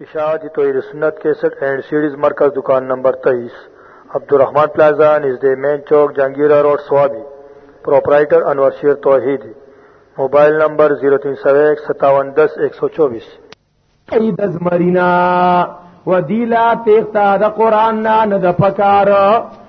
اشاعت توحید سنت 61 اینڈ سیریز مرکز دکان نمبر 23 عبدالرحمن پلازا نزد مین چوک جہانگیرہ روڈ سوابی پروپرائٹر انور شیر توحید موبائل نمبر 03015710124 اید از مرینا و دیلا تیختا دا قرآن نا ند پکارو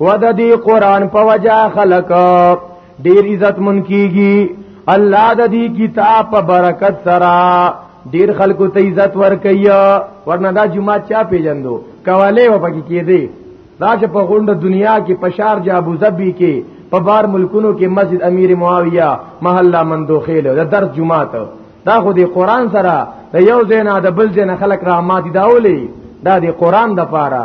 و د دې قران په وجا خلق ډیر عزت من کیږي الله د دې کتاب په برکت سره ډیر خلکو ته عزت ورکیا ورنه دا جمعه چا پیجندو کواله و پکې کېدی دا چې په غونډه دنیا کې پشار جا ابو ظبی کې په بار ملکونو کې مسجد امیر معاویه محله مندوخیل د درس جمعه ته دا خو دی قران سره د یو زینا د بل زینا خلق رحمت داولي دا دی قران د پاره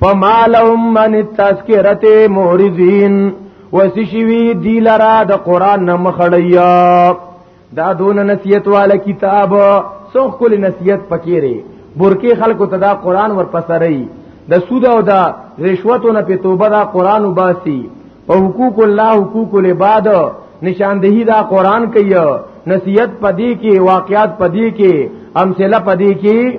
فما لهم من التذکرت مورزین وسشوی دی لرا د قران نه مخړیا دا دون نصیحت والا کتاب سوخ کل نصیحت پکیره برکی خلکو ته دا قران ورپسري د سود او دا رشوتو نه په توبه دا قران وباسي په حقوق الله حقوق العباد نشاندهی دا قران کوي نصیحت پدی کې واقعات پدی کې امثله پدی کې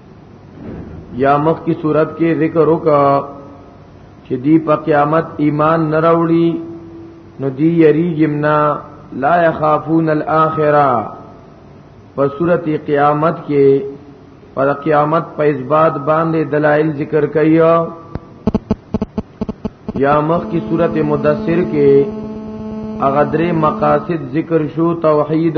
یا مخ کی صورت کې ذکر وکا چې دی په قیامت ایمان نه راوړي نو دی یریګمنا لا یخافون الاخره په صورت قیامت کې پر قیامت په اثبات باندې دلایل ذکر کړي یا مخ کی صورت مدثر کې اغدری مقاصد ذکر شو توحید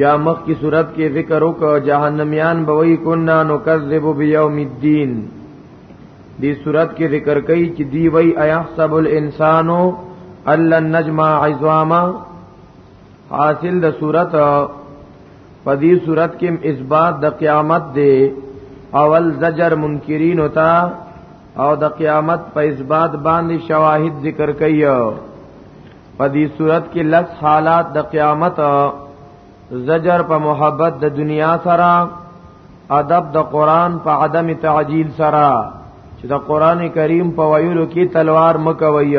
یا مخ کی صورت کې ذکر وکړه جهنميان بوي کنا نکذب بيوم الدين دی صورت کې ذکر کوي چې دی وی ايحسب الانسان الا نجمع عظاما حاصل د صورت په دې صورت کې اثبات د قیامت دی اول زجر منکرین ہوتا او د قیامت په اثبات باندې شواهد ذکر کوي په دې صورت کې لس حالات د قیامت زجر په محبت د دنیا سره ادب د قران په عدم تعجیل سره چې د قران کریم په ویلو کې تلوار مکوي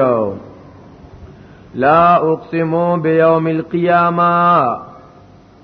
لا اقسم بیوم القیامه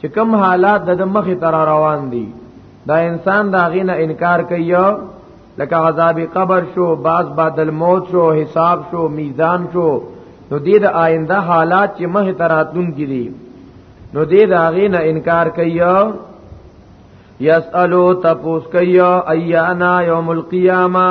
چې کم حالات د مخې تر روان دي دا انسان دا غینه انکار کوي لکه عذاب قبر شو باز بعد الموت شو حساب شو میزان شو نو دې د آینده حالات چې مه تراتون کړي نو دې دا غینه انکار کوي یسالو تپوس کوي ایانا یوم القیامه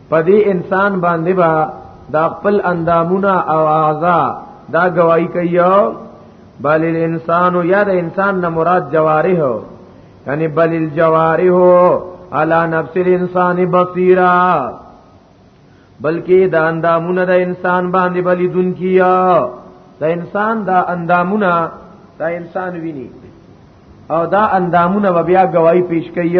پدې انسان باندې با دا خپل اندامونه او اعضا دا گواہی کوي بل الانسان یا د انسان نه مراد جوارح یعنی بل الجوارح علی نفس الانسان بصیرا بلکې دا اندامونه د انسان باندې بلی دن کیا د انسان دا اندامونه دا انسان ویني او دا اندامونه بیا گواہی پیش کوي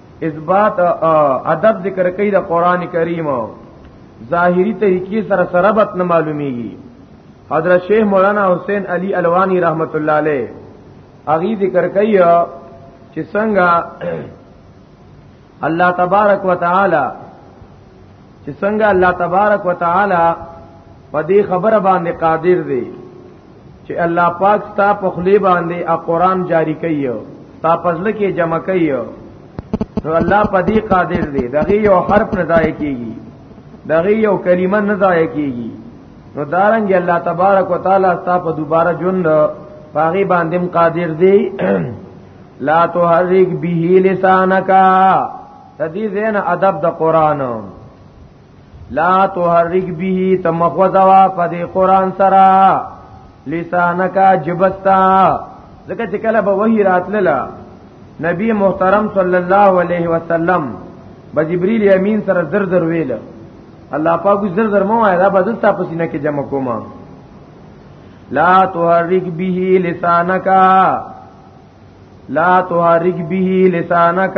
اثبات ادب ذکر کوي د قران کریم ظاهری طریقې سره سرابت نه معلومیږي حضرت شیخ مولانا حسین علی الوانی رحمت الله علیه اغي ذکر کوي چې څنګه الله تبارک وتعالى چې څنګه الله تبارک وتعالى په دې خبره باندې قادر دی چې الله پاک ستا په خلی باندې ا قران جاری کړي ستا پزله کې جمع کړي نو الله په دې قادر دی دغه یو حرف نه ضایع کیږي دغه یو کلمه نه ضایع کیږي نو دارنګ الله تبارک وتعالى ستا په دوباره جون پاغي باندې قادر دی لا تحرک به لسانک تدی زین ادب د قران لا تحرک به تمخوزوا په دې قران سره لسانک جبستا ځکه چې کله به وحی راتلله نبی محترم صلی الله علیه وسلم به جبرئیل امین سره زر زر ویل الله پاک زر زر مو آیا دا به زستا پسینه کې جمع کوما لا تحرک به لسانک لا تحرک به لسانک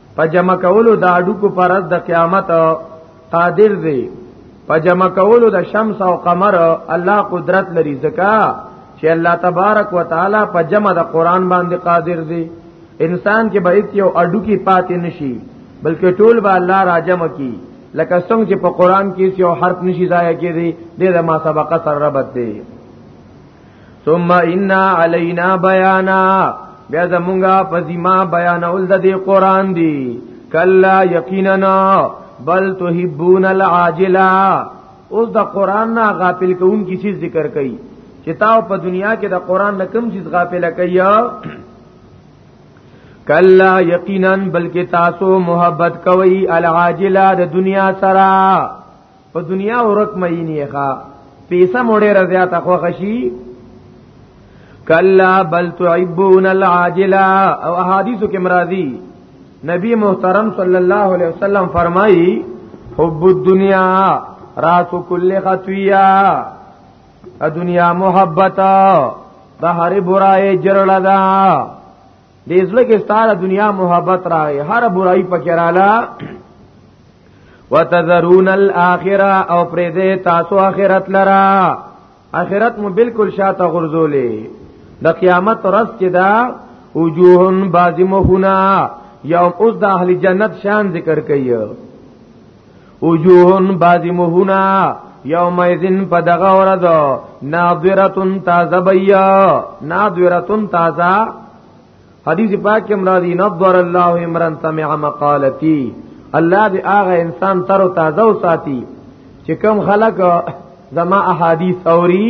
په جمع کولو د اډو کو پرز د قیامت قادر دی په جمع کولو د شمس او قمر الله قدرت لري زکا چې الله تبارک وتعالي په جمع د قران باندې قادر دی انسان کې به یو اډو کې پاتې نشي بلکې ټول به الله راجم کی لکه څنګه چې په قران کې یو حرف نشي ضایع کېږي د ما سبقه سره ربط دی ثم ان علينا بيانا بیا زمونږه پزما بیانول د دې قران دی کلا یقینا بل تحبون العاجلا اوس د قران نه غافل کون کی چیز ذکر کړي چې تا په دنیا کې د قران نه کم چیز غافل کیا کلا یقینا بلکې تاسو محبت کوي العاجلا د دنیا سره په دنیا ورک مینی ښا پیسه موړې رضایت خو خشي کلا بل تعبون العاجلا او احادیثو کې مرادي نبی محترم صلی الله علیه وسلم فرمایي حب الدنیا راس کل خطویا دنیا محبت د هر برای جرړه ده دې ځله کې ستاره دنیا محبت راغی هر برای پکې رااله وتذرون الاخره او پرې دې تاسو اخرت لرا اخرت مو بالکل شاته غرزولې د قیامت ورځ چې دا وجوهن بازمهنا یوم اوس د اهل جنت شان ذکر کوي وجوهن بعض مهونا یوم ایذن په دغه ورځ ناظرتن تازه بیا ناظرتن تازه حدیث پاک کې مرادی نظر الله عمران سمع مقالتی الله دې هغه انسان تر تازه وساتي چې کم خلک زما احادیث اوري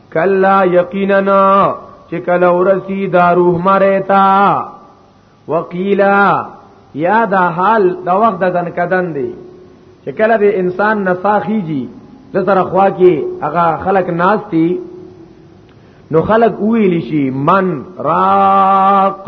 کلا یقینا چې کله ورسی دا روح مرتا وقیلا یا دا حال دا وخت د ځن کدن دی چې کله به انسان نساخیږي د سره خوا کې هغه خلق ناشتي نو خلق ویلی شي من راق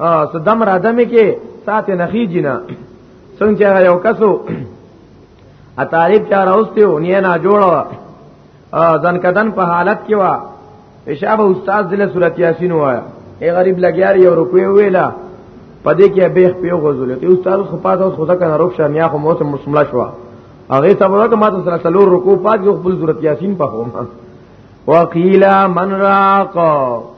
ا صدم را دمه کې سات نخی جنا څنګه یو کسو ا طالب چا راوستیو نه نه جوړو ځن کدن په حالت کې وا پیشاب استاد دله سورۃ یاسین وایا ای غریب لګیار یو روپی ویلا پدې کې به پیو غزول ته استاد خو پاتو خدا کنه روښ شمیا خو موت مسملا شو هغه ته وګه ما ته سره څلور رکو پات یو خپل سورۃ یاسین په خو ما وقیلا من راق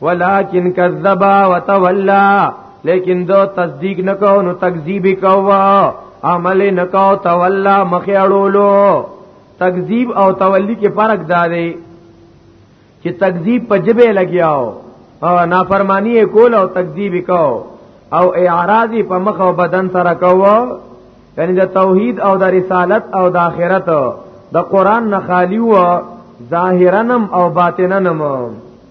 ولكن كذب وتولى لیکن دو تصدیق نکو نو تکذیب کوا عمل نکو تولا مخې اړولو تکذیب او تولی کې فرق دا دی چې تکذیب په جبه لګیاو او نافرمانی کول او تکذیب کو او اعراضی په مخ او بدن سره کو یعنی د توحید او د رسالت او د آخرت د قران نه خالی و ظاهرنم او باطننم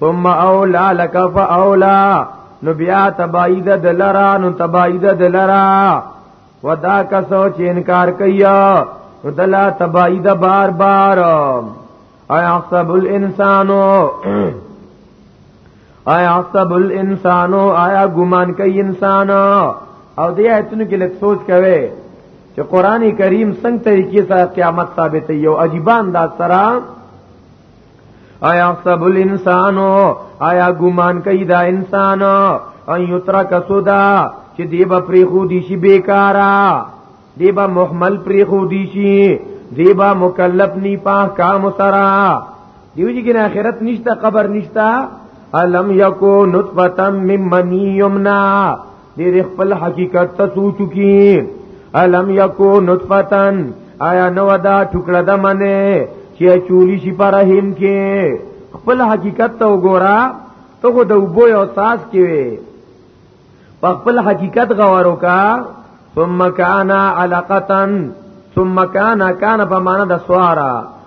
ثم اولا لك فاولا نو بیا تباید دلرا نو تباید دلرا ودا کسو چې انکار کوي نو دلا تباید بار بار اي حسب الانسانو اي حسب الانسانو آیا ګمان کوي انسان او دې ایتونو کې لږ سوچ کوي چې قران کریم څنګه طریقې سره قیامت ثابت یو عجیب انداز سره آیا حسب الانسان آیا ګمان کوي دا انسان ان یترک سودا چې دی به پری خو دی شي بیکارا دی به محمل پری خو دی شي دی به مکلف نی په کام سرا دیو جی کنه آخرت نشتا قبر نشتا الم یکو نطفه من منی یمنا دې د خپل حقیقت ته سوچو کی الم یکو نطفتن آیا نو دا ټوکړه د منه چې چولی شي پر رحم کې خپل حقیقت ته وګورا ته خو د وبو یو ساس کې وي په خپل حقیقت غوارو کا ثم کان علقتن ثم کان کان په معنا د سوارا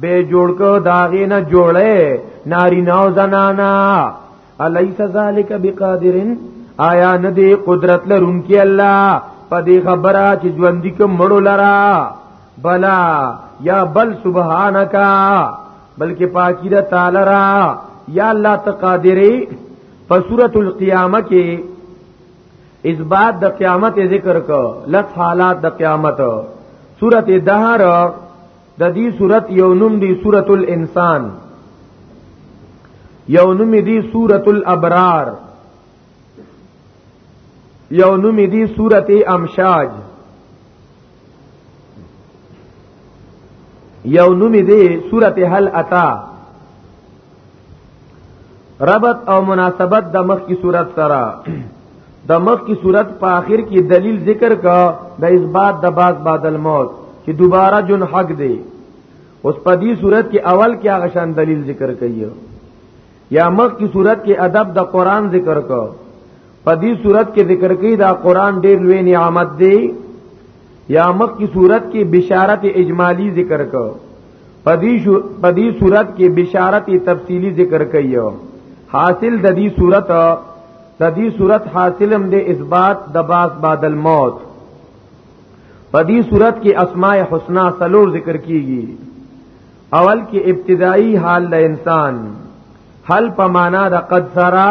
به جوړ کو داغه نه جوړه ناری نو زنانا الیس ذالک بقادرن آیا نه دی قدرت لرونکي الله په دې خبره چې ژوند کې مړو لرا بلا یا بل سبحانك بلکې پاکی ده تعالی را یا الله تقادری په سورۃ القیامه کې اثبات د قیامت ذکر کو لس حالات د قیامت سورۃ دهر د دې صورت یو نوم دی سورۃ الانسان یو نوم دی سورۃ الابرار یو نوم دی سورۃ امشاج یو نوم دی سورۃ هل اتا ربط او مناسبت د مخ کی صورت سره د مخ کی صورت په آخر کې دلیل ذکر کا د اثبات د باز بعد الموت چې دوباره جن حق دی اوس په دې صورت کې اول کې هغه شان دلیل ذکر کایو یا مخ کی صورت کې ادب د قران ذکر کا په دې صورت کې ذکر کوي دا قران ډېر لوی نعمت دی یا مخ کی صورت کې بشارت اجمالی ذکر کو پدی شو پدی صورت کې بشارت تفصیلی ذکر کایو حاصل د دې صورت د دې صورت حاصلم د اثبات د باس بعد الموت پدی صورت کې اسماء الحسنا سلور ذکر کیږي اول کې ابتدایي حال د انسان حل په معنا د قد سرا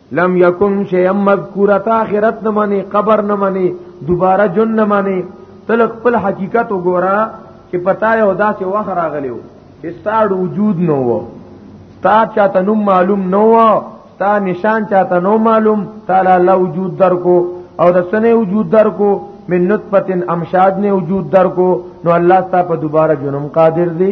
لم یکن شی مذکورت اخرت نه منی قبر نه منی دوباره جن نه منی تل خپل حقیقت وګورا چې پتا یو داسې وخت راغلیو چې ستاد وجود نه وو تا چاته نوم معلوم نه وو تا نشان چاته نو معلوم تعالی الله وجود در کو او د سنې وجود در کو من نطفه امشاد نه وجود در کو نو الله تعالی په دوباره جنم قادر دی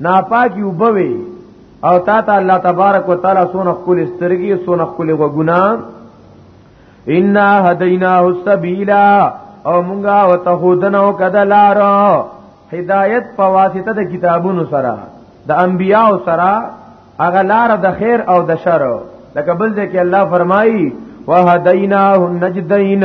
ناپاکي وبوي او تا ته الله تبارک وتعالى سونه خپل سترګي سونه خپل وګنا ان هديناه السبيل او مونږه وتهودنو کدلار هدایت په واسطه د کتابونو سره د انبیاء سره هغه لار د خیر او د شر لکه بل ځکه الله فرمایي وهدیناه النجدین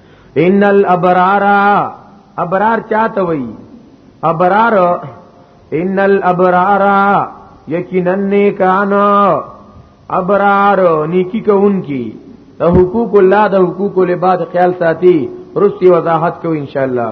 ان الابرار ابرار چاته وای ابرار ان الابرار یقینا نیکان ابرار نیکی کوونکی د حقوق الله د حقوق العباد خیال ساتي رسي وضاحت کوي ان شاء الله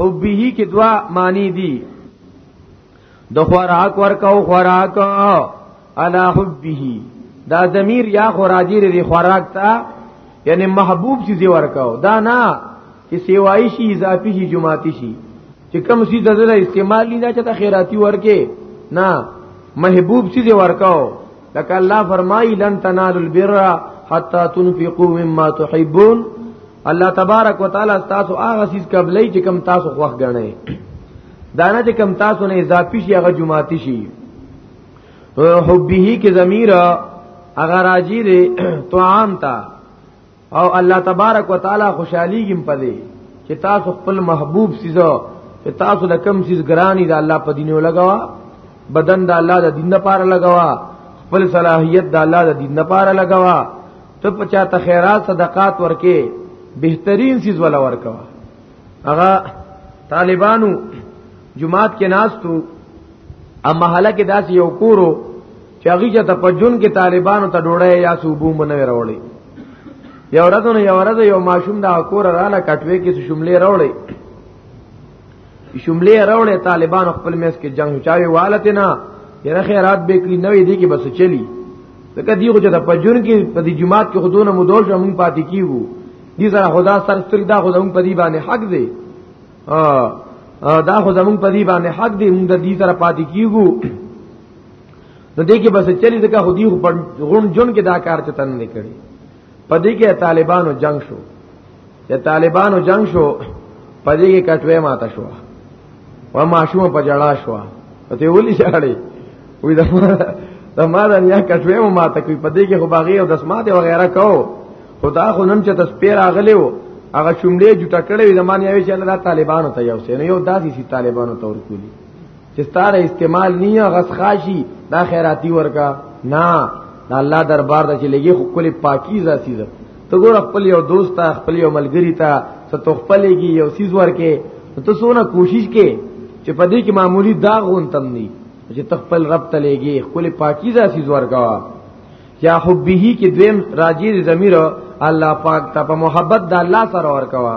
حبه کې دوا معنی دي د خوراک ورکاو خوراک علا حبه دا ضمیر یا خوراجی ری خوراک تا یعنی محبوب چیز ورکاو دا نه چې سیوای شي اضافي شي جماعتي شي چې کوم شي د زړه استعمال نه دا چې خیراتی ورکه نه محبوب چیز ورکاو لکه الله فرمایي لن تنالوا البر حتا تنفقوا مما تحبون الله تبارک وتعالى تاسو هغه سیس قبلې چې کم تاسو خوښ غنئ دانه چې کم تاسو نه اضافي شي هغه جمعاتي شي حبه کې ضمیر هغه راجی دی طعام تا او الله تبارک وتعالى خوشحالي ګم پدې چې تاسو خپل محبوب سيزو چې تاسو د کم سیس ګرانی د الله په دینو لګوا بدن د الله د دین لپاره لګوا خپل صلاحیت د الله د دین لپاره لګوا ته په چاته خیرات صدقات ورکې بهترین سیز ولا ورکوا هغه طالبانو جمعات کې ناستو ا محله کې داس یو کورو چې هغه ته په جون کې طالبانو ته ډوړې یا صوبو منه وروړي یو ورځ نو یو ورځ یو ماشوم دا کور رااله کټوي کې شملې راوړي شملې راوړې طالبان خپل میس کې جنگ چاوي والته نه یره خیرات به کړی نوې دی کې بس چلی ځکه دی خو چې د پجون کې په دې جماعت کې خودونه مدول شو مونږ پاتې کیو دې سره خدا سر سترګ دا خو زمونږ په دې باندې حق دی دا خو زمونږ په دې باندې حق دی مونږ د دې سره پاتې کیو نو دې کې بس چلی ځکه خو دی غون جون کې دا کار ته تن نه کړی په دې کې طالبانو جنگ شو چې طالبانو جنگ شو په دې کې کټوي ماته شو و ماشوم په جړا شو ته ولي شړې وې دا دا ما دا یا کټوي مو ماته کوي په دې کې خو باغی او دسمات وغیرہ کو خدا خو نن چې تسپیر اغلی وو هغه شوملې جټه کړې زمانه یې چې الله طالبانو ته یو سینې یو داسې سي طالبانو تور کولی چې ستاره استعمال نیه غس خاشي دا خیراتی ورکا نه دا الله دربار د چې لګي خو کلی پاکیزه سیزه ته ګور خپل یو دوست ته خپل یو ملګری ته څه تو خپلېږي یو سیز ورکه ته سونه کوشش کې چې په دې کې معمولی داغ غونتم نه چې تخپل رب ته لګي خپل پاکیزه سیز ورکا یا حبه کې دویم راجی ضمیر الله پاک ته په محبت د الله سره ورکوا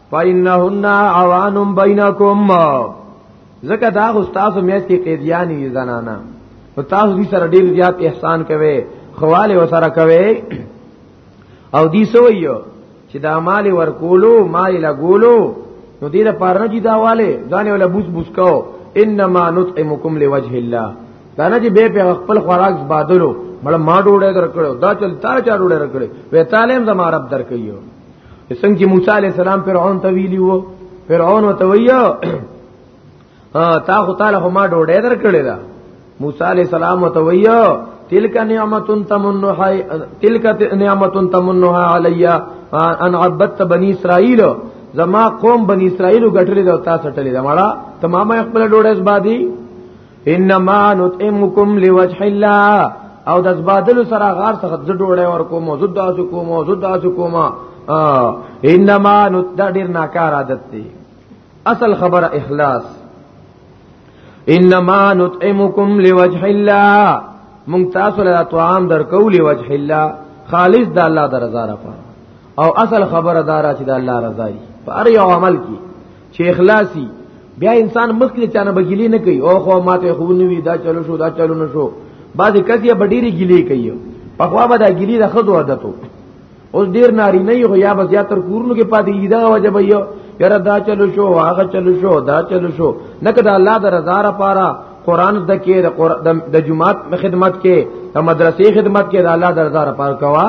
فإنهن عوان بينكم زکه دا خو تاسو میت کې قیدیانی زنانا او تاسو دې سره ډیر زیات احسان کوي خواله وسره کوي او دې سویو چې دا مال ورکولو مال لګولو نو دې لپاره نه جدا والے ځان ولا بوس بوس کو انما نطعمکم لوجه الله دا نه چې به په خپل خوراک بادلو مړ ما ډوډۍ درکړو دا چل تا چا ډوډۍ درکړې وې تعلیم زما رب درکې څنګه چې موسی علی السلام فرعون ته ویلی وو فرعون ته ویو تا خو تعالی خو ما ډوډۍ درکړې ده موسی علی السلام ته ویو تلک نعمت تمنها تلک نعمت تمنها علی ان عبدت بنی اسرائیل زما قوم بنی اسرائیل غټلې ده تاسو ټلې ده مړه تمامه خپل ډوډۍ زبادي انما نطعمکم لوجه الله او د زبادل سره غار څخه د ډوړې ور کوم او زدا ز کوم او زدا ز کوم انما نتدر ناکار عادت دی اصل خبر اخلاص انما نطعمکم لوجه الله مونږ تاسو له طعام درکو لوجه الله خالص د الله د رضا لپاره او اصل خبره دارا چې د الله رضا دی پر یو عمل کې چې اخلاصي بیا انسان مخکې چانه بګیلی نه کوي او خو ماته خو نه وی دا چلو شو دا چلو نه شو بعد کسیه بډیری ګیلی کوي په خوا به دا ګیلی د خدو عادتو اوس ډیر ناری نه یو یا بس یا تر کورونو کې پاتې کیږي دا وجه به یو یره دا چلو شو هغه چلو شو دا چلو شو نکه دا الله د رضا لپاره قران د کې د جمعات خدمت کې د مدرسې خدمت کې د الله د رضا لپاره کوا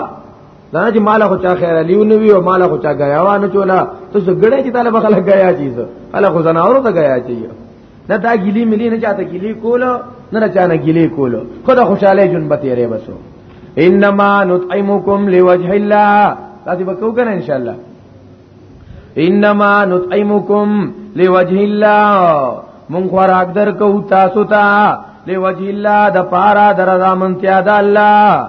دا چې مال خو چا خیر علی نو وی او مال خو چا غیا وانه چولا ته زګړې چې طالب خلک غیا چی زه خلک خو زناورو ته غیا چی نه دا ګلی ملي نه چاته ګلی کوله نه چانه ګلی کوله خدا خوشاله جون به تیرې بسو انما نطعمکم لوجه الله تاسو به کو کنه ان شاء الله انما نطعمکم لوجه الله مونږ خوراک درکو تاسو ته لوجه الله د پارا درځه مونږ ته د الله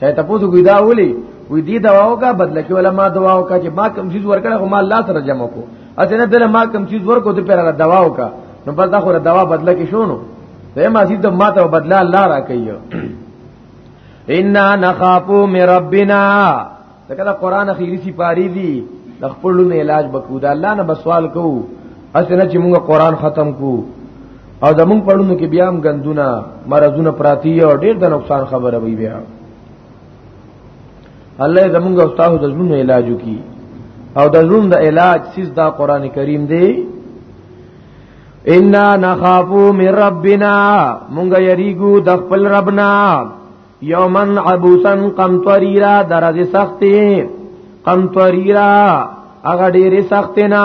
چا ته پوسو کوي دا ولي وې دې دواو کا بدل کې ولا ما دواو کا چې ما کوم چیز ورکړه خو ما الله سره جمع کو اته دل ما کوم چیز ورکو ته پر دواو کا نو بس دا خو دوا بدل کې شونو ته ما سید ما ته بدل الله را کوي ان نخافو من ربنا دا قرآن اخیری سی پاری دی د خپل نه علاج بکو دا الله نه بسوال کو اسنه چې موږ قرآن ختم کو او زمون پړونو کې بیا هم غندونه مرزونه پراتی او ډیر د نقصان خبره وي بیا الله زمونږ او تاسو د زړونو علاج وکي او د زړونو د علاج سیس دا قران کریم دی ان نخافو من ربنا مونږ یریګو د خپل ربنا یومن عبوسن قمطریرا درز سختي قمطریرا هغه ډیره سختي نه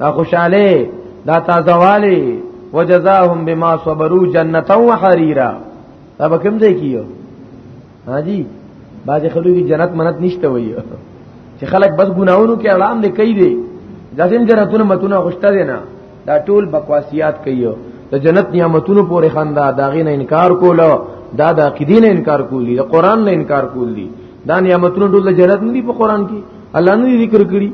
دا خوشاله دا تازه والی وجزاهم بما صبروا جنتا وحريرا دا به کوم ځای کیو حاجی باج خلوی کی جنت منت نشته وایو چې خلک بس ګناونو کې اړام دې کوي دي ځکه جنتونه متونه غشته دي نه دا ټول بکواسیات کوي د جنت نعمتونو پورې خندا دا غي نه انکار کولو دا د عقیدې نه انکار کولی د قران نه انکار کولی دا نعمتونو ټول جنت نه دي په قران کې الله نه ذکر کړی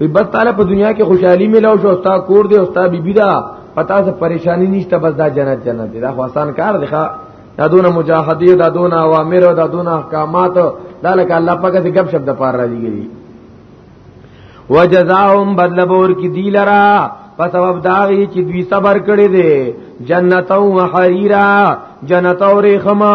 وی بس تعالی په دنیا کې خوشحالي ملو شو تا کور دی او تا بیبی دا پتا څه پریشانی نشته بس دا جنت جنت دی دا خو آسان کار دی ښا دا دونه مجاهدی دا دونه اوامر او دا دونه احکامات دا لکه الله پاک څخه غب شپ د پار راځي وجزاهم بدل بور کی دی لرا په سبب داغي چې دوی صبر کړی دی جنت او حریرا جنت او رخما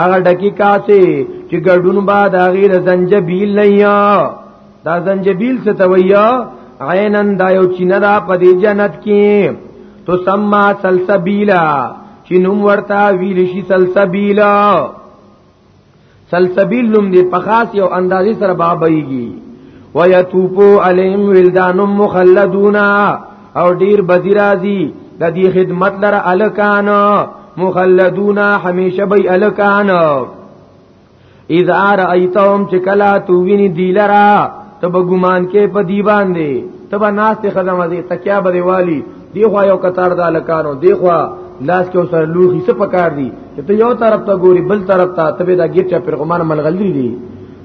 هغه ډکی کاسه چې ګډون با د غیر زنجبیل نه یا دا زنجبیل څه تویا عینن دا یو چینه دا په دې جنت کې تو سما سلسبیلا چې نوم ورتا ویل شي سلسبیلا سلسبیل نوم دې په خاص یو اندازې سره بابایږي ويتوبو عليهم ولدان مخلدون او ډیر بدی راځي د دې خدمت لره الکان مخلدون همیشه به الکان اذا رایتهم چکلا تو ویني دی لرا تب ګمان کې په دی باندې تب ناس ته خدمت دي تکیا به والی دی خو یو قطار د الکانو دی خو لاس کې سره لوخي څه پکار دي چې ته یو طرف ته ګوري بل طرف ته تبه دا ګیر چا پیغمبر ملغلري دي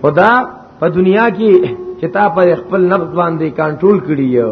خدا په دنیا کې چې تا پر خپل نفس باندې کنټرول کړی یو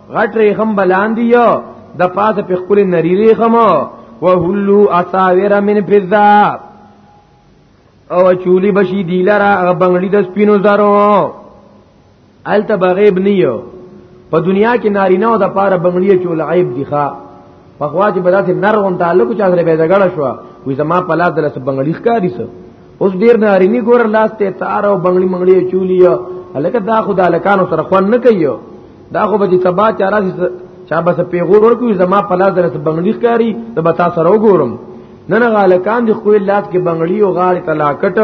غټ ریخم بلاندی یو د پاسه په خپل نری ریخم وهلو اساور من فضه او چولی بشی دی لرا بنگلی د سپینو زرو الته بغیب نیو په دنیا کې نارینه او د پاره بنگلی چول عیب دی ښا په خوا چې بداسې نرغون تعلق چا سره به جګړه شو وې زما په لاس دلته بنگلی ښکاری سو اوس ډیر نارینی ګور لاس ته تار او بنگړي منګړي چولی الکه دا خدا لکانو سره خوان نه کوي دا خو به چې تبا چارا چا بس پیغور ورکوي زما په لاس درته بنگړي ښکاری د بتا سره وګورم نن غالکان دی خو لاس کې بنگړي او غاړي تلاکټ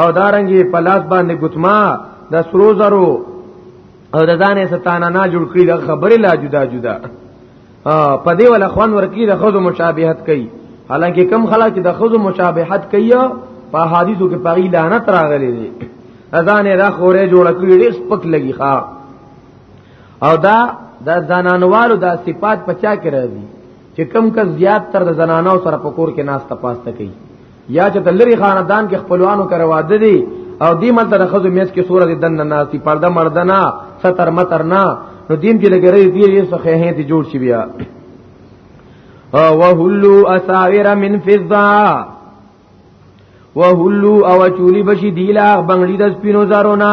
او دارنګي په لاس باندې ګتما د سرو زرو او د ځانې ستانه نه جوړ کړی د خبرې لا جدا جدا په دې ولا خوان ورکی د خود مشابهت کوي حالانکه کم خلک د خود مشابهت کوي په حدیثو کې پغی لعنت راغلي دي اذان را خورې جوړ کړی ډېر سپک لګي ښا او دا د زنانوالو د صفات پچا کې راځي چې کم کس زیات تر د زنانو سره پکور کې ناس تپاسته کوي یا چې د لری خاندان کې خپلوانو کرا واده دي او دې ملته د خزو میس کې سورې دنه ناسي پرده مردنا ستر متر نه نو دیم چې لګرې دې یې څخه هې دې جوړ شي بیا او وهلو اساور من فضه وهلو او چولی بشی دیلا بنگلی د سپینو زارونا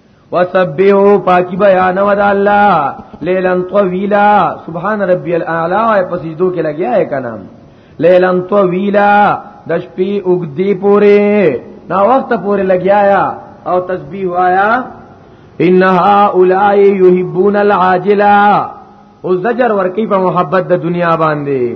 وسبحوا پاکی بیان و د الله لیلن طویلا سبحان ربی الاعلى او په سجدو کې لګیا ہے کنه لیلن طویلا د شپې وګدی پوره نا وخت پوره لګیا او تسبیح وایا ان هؤلاء يحبون العاجله او زجر ورکی په محبت د دنیا باندې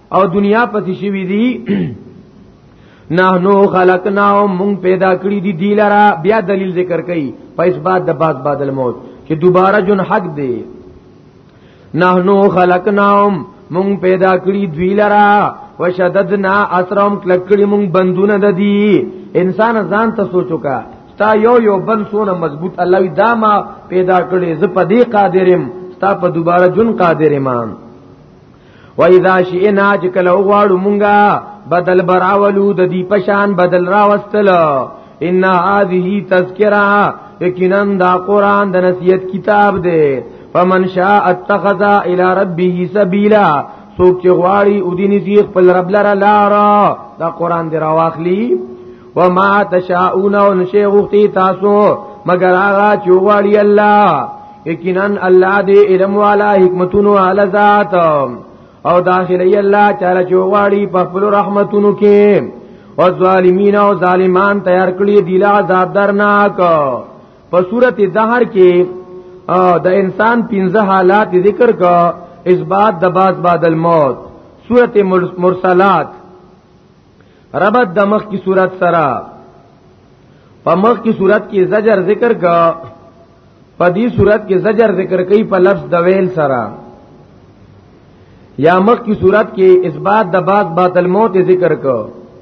او دنیا پسې شوی دی نحنو خلقنا مون پیدا کړی دی دی لرا بیا دلیل ذکر کړي په اثبات د بعد بعد الموت چې دوباره جون حق دی نحنو خلقنا مون پیدا کړی دی لرا وشددنا اسرهم کلکړي مون بندونه د دی انسان ځان ته سوچو کا تا یو یو بند سونه مضبوط الله وی دا ما پیدا کړي ز په دې قادرم تا په دوباره جون قادرم و اذا شئنا چې کله وغواړو مونږه بدل براولو د دې پشان بدل راوستل ان هذه تذکرہ یقینا دا قران د نصیحت کتاب دی فمن شاء اتخذ الى ربه سبیلا سوک چې غواړي او دیني دی خپل رب لره لار دا قران دی راواخلی وما تشاؤون ونشي غوختی تاسو مگر آغا چووالی الله یقینا الله دې علم والا حکمتونو اعلی ذات او داخلي الله تعالی چوغاړي په خپل رحمتونو کې او ظالمین او ظالمان تیار کړی دی لا عذاب درناک په صورت دهر کې د انسان پنځه حالات ذکر کا اثبات د باز بعد الموت صورت مرسلات ربط د مخ کی صورت سره په مخ کی صورت کې زجر ذکر کا په دې صورت کې زجر ذکر کوي په لفظ د ویل سره یا مخ کی صورت کې اثبات د بعد باطل موت ذکر کا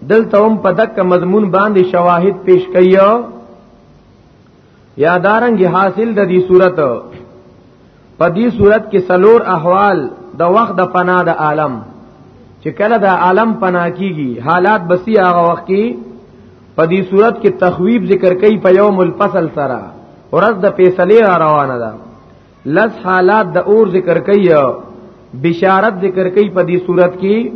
دلته هم په دک مضمون باندې شواهد پیش کړي یا دارنګ حاصل د دې صورت په دې صورت کې سلور احوال د وخت د پنا د عالم چې کله د عالم پنا کیږي حالات بسی هغه وخت کې په دې صورت کې تخویب ذکر کوي په یوم الفصل سره ورځ د فیصله روانه ده لس حالات د اور ذکر کوي بشارت ذکر کوي په دې صورت کې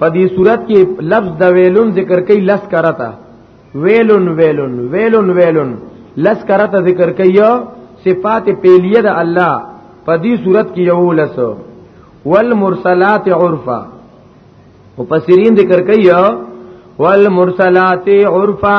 په دې صورت کې لفظ د ویلون ذکر کوي لس کرتا ویلون ویلون ویلون ویلون لس کرتا ذکر کوي صفات پیلیه د الله په دې صورت کې یو لس والمرسلات عرفا او پسرین ذکر کوي والمرسلات عرفا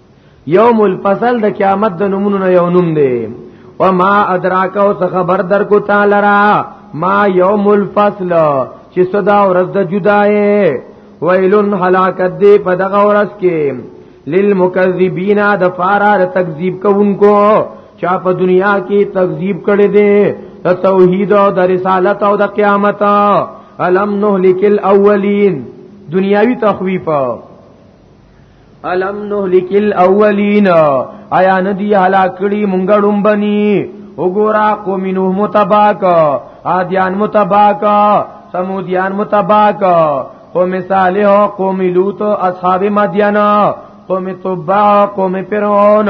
یوم الفصل د قیامت د نمونو نه یو نوم دی و ما ادراک او څه خبر در کو تعالی را ما یوم الفصل چې صدا ورځ د جدای ویلن هلاکت دی په دغه ورځ کې للمکذبین د فارار تکذیب کوونکو چا په دنیا کې تکذیب کړي دي د توحید او د رسالت او د قیامت الم نهلک الاولین دنیاوی تخویفه الم نهلک الاولین آیا ندی هلاک کړي مونږ ډومبني وګورا قوم نوح متباک عادیان متباک سمودیان متباک قوم صالح قوم لوط اصحاب مدین قوم تبع قوم فرعون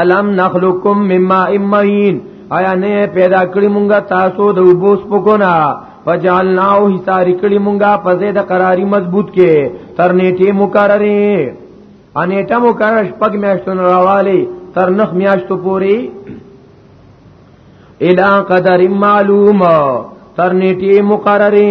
الم نخلقکم مما امین آیا نه پیدا کړی مونږه تاسو د وبوس پکونا فجعلناه حصار کړی مونږه په زید قراری مضبوط کې تر نیټه مقرره انیټه مقرره شپږ میاشتون راوالی تر نخ میاشتو پوری الى قدر معلوم تر نیټه مقرره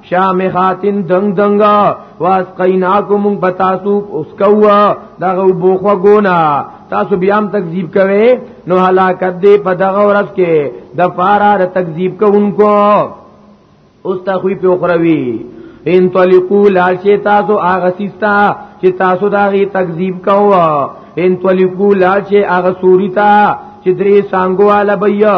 شامخاتن دنګ دنګا واس قیناکو مون بتاسو اوس کوا دغه بوخو ګونا تاسو بیا هم تکذیب کوي نو هلاکت دی په دغه ورځ کې د فارا د تکذیب کوونکو اوس تا خوې په اخروی ان طلقو لال شي تاسو هغه سیستا چې تاسو دا غي تکذیب کوو ان طلقو لال شي هغه سوري تا چې درې سانګو والا بیا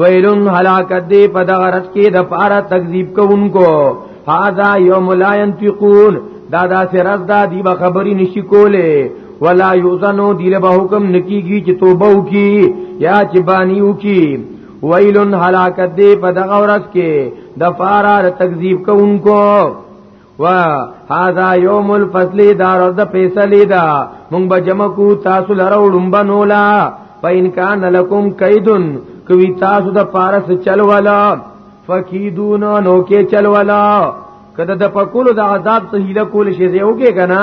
ویلن هلاکت دی په دغه رات کې د پاره تکذیب کوونکو هاذا یوم لا ينطقون دا دا سه رز دا دی به خبرې نشي کوله ولا یوزنو دی له حکم نکیږي چې توبه وکي یا چې بانی وکي ویلن هلاکت دی په دغه ورځ کې د پاره تکذیب کوونکو وا هاذا یوم الفصل دار د فیصله دا مونږ به جمع کو تاسو لره وډمبنو لا پاین کان لکم کیدن کوي تاسو د پارس چل والا فکیدون نو کې چل والا کده د پکولو د عذاب ته هله کول شي زه وګه کنه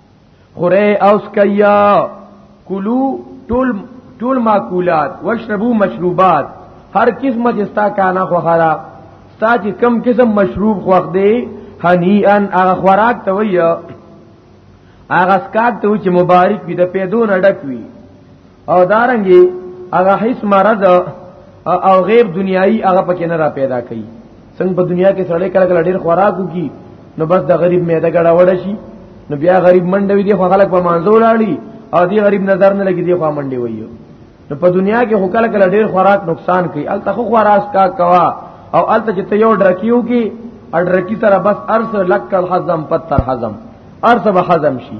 خوره او سکیا کلو ټول ټول ماکولات واشربو مشروبات هر قسمه چې ستا کانا خوخره ستا چې کم قسم مشروب خوخ دی هنیئا هغه خوراک ته وی هغه سکات ته چې مبارک وي د پیدو نه ډک وي او دارنګي هغه هیڅ مرض او غیر دنیایي هغه پکې نه را پیدا کوي څنګه په دنیا کې سړی کله کله ډیر خوراک وکي نو بس د غریب معده ګډه وړ شي نو بیا غریب منډه وي دی خو خلک په مانزو لاړي او دی غریب نظر نه لګي دی خو منډه وي نو په دنیا کې هو کله کله ډیر خوراک نقصان کوي الته خو خوراک کا کوا او الته چې ته یو ډرکیو کې اډرکی سره بس ارس لکل حزم پتر حزم ارس به حزم شي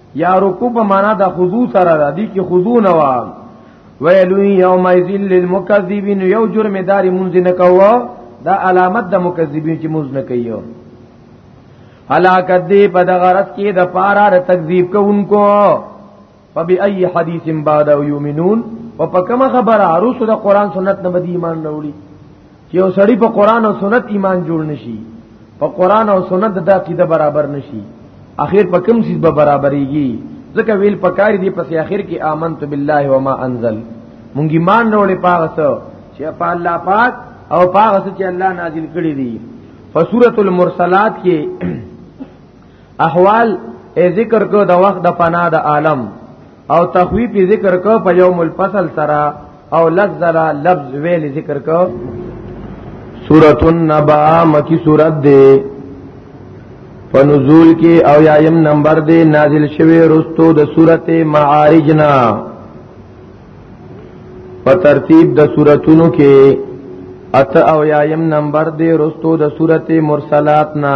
یا رکوع په معنا د خضوع سره ده دي کې خضوع نه وا ویلو یوم ذل للمکذبین یو جرم داری منځ نه کوو دا علامت د مکذبین چې منځ نه کوي هلاکت دی په دغه رات کې د پارا د تکذیب کوونکو فبأي حديث بعد يؤمنون او په کومه خبره عروس د قران سنت نه بدی ایمان نه وړي چې یو سړی په قران او سنت ایمان جوړ نشي په قران او سنت د عقیده برابر نشي اخر په کوم چیز به برابرېږي ځکه ویل پکاري دی پس اخر کې آمنت بالله وما انزل مونږ ایمان وروړي پاغه څه چې په الله پاک او پاغه څه چې الله نازل کړی دی فسورۃ المرسلات کې احوال ای ذکر کو د وخت د فنا د عالم او تخویف ذکر کو په یوم الفصل سره او لزل لفظ ویل ذکر کو سورۃ النبا مکی سورۃ دی په نزول کې او یایم نمبر دی نازل شوی رستو د سورۃ معارج نا په ترتیب د سوراتونو کې ات او یایم نمبر دی رستو د سورۃ مرسلات نا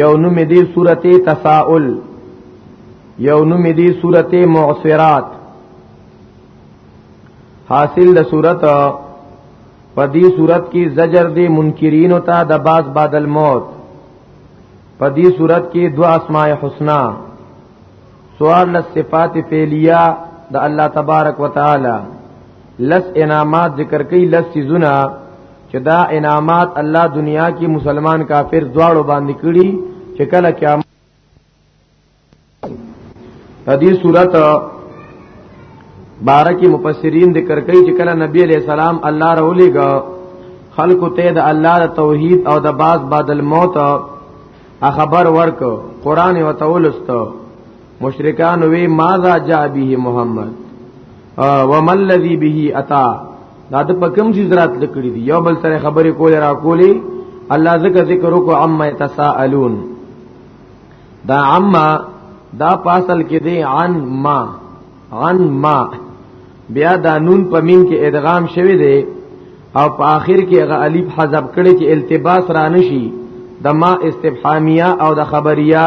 یو نوم دی سورته تساؤل یو نوم دی سورته معصرات حاصل د سورته په دې صورت کې زجر دی منکرین او تا د باز بعد الموت په دې صورت کې دو اسماء الحسنا سوار لس صفات فعلیه د الله تبارک وتعالى لس انعامات ذکر کوي لس سيزونه چې دا انعامات الله دنیا کې مسلمان کافر دواړو باندې کړي چې کله قیامت دې صورت بارکی مفسرین ذکر کوي چې کله نبی علیہ السلام الله رولېګا خلق ته د الله د توحید او د باز بعد الموت خبر ورک قران او تولست مشرکان وی ماذا جاء به محمد وما الذي به اتا دا د پکم چیز رات لکړي دي یو بل سره خبرې کولې را کولې الله ذکر ذکر کو عما يتساءلون دا عما دا پاسل کې دي عن ما عن ما بیا دا نون په میم کې ادغام شوی دی او په آخر کې هغه الف حذف کړي چې التباس را نشي د ما استفهامیه او د خبریه